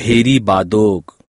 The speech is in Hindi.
भेरी बादोग।